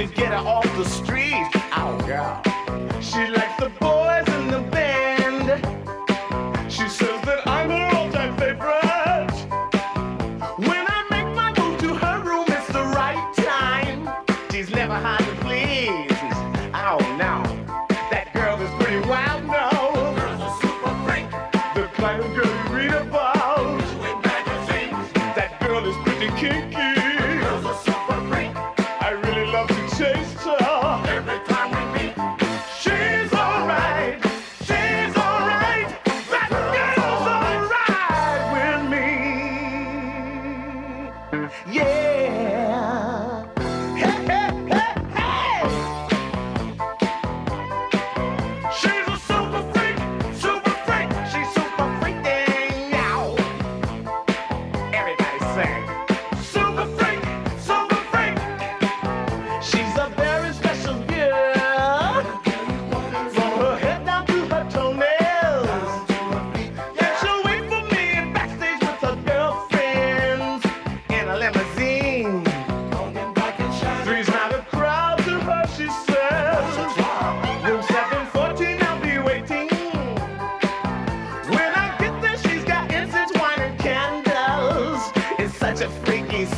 To get her off the street. Oh, girl. She likes the boys in the band. She says that I'm her all time favorite. When I make my move to her room, it's the right time. She's never hard to please. Oh, no. That girl is pretty wild, no. The kind of girl you read about. That girl is pretty kinky.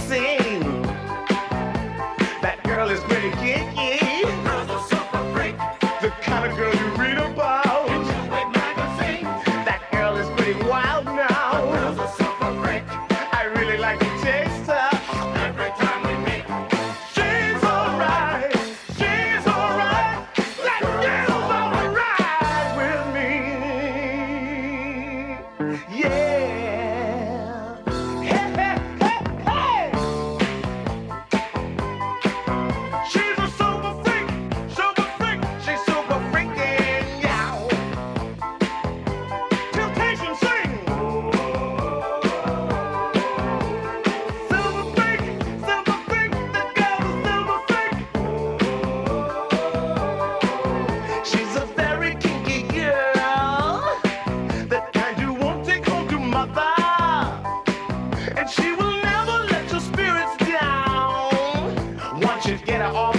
See. should get it all